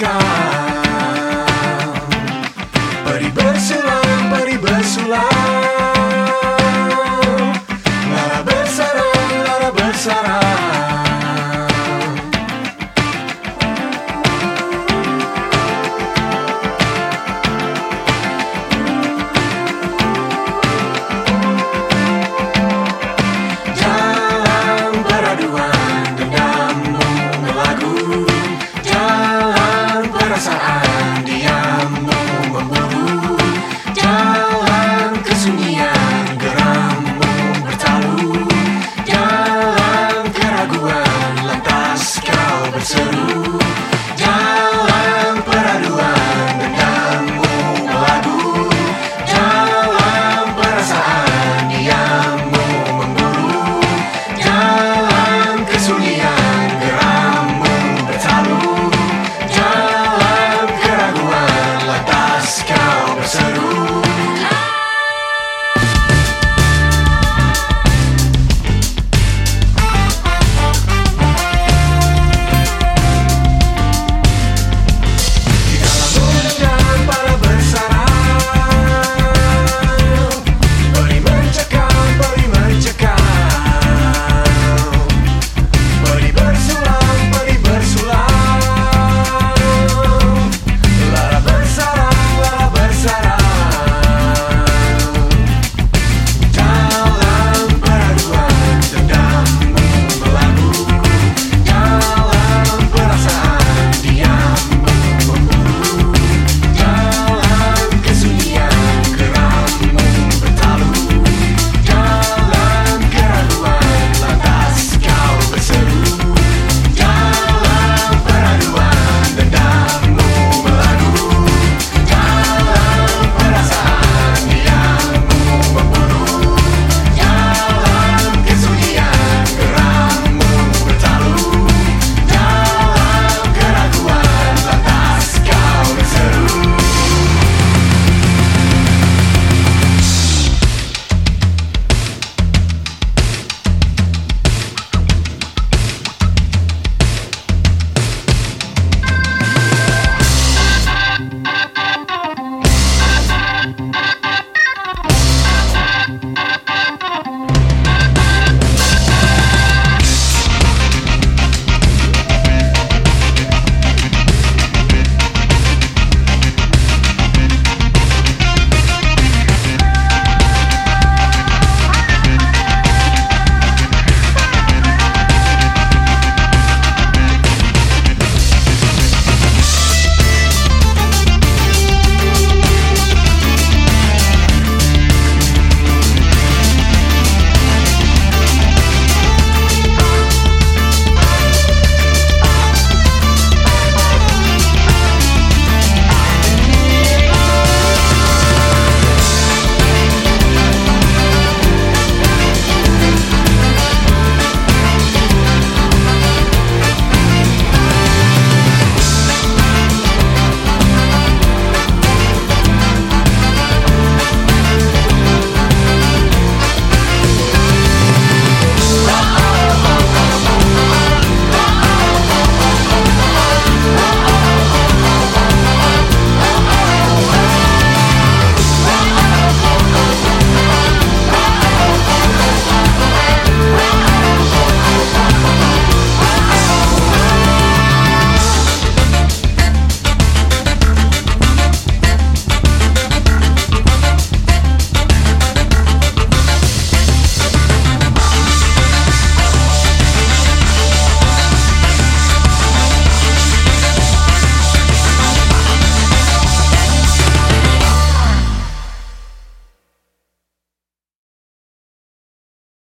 God.